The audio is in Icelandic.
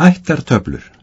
Ættartöflur.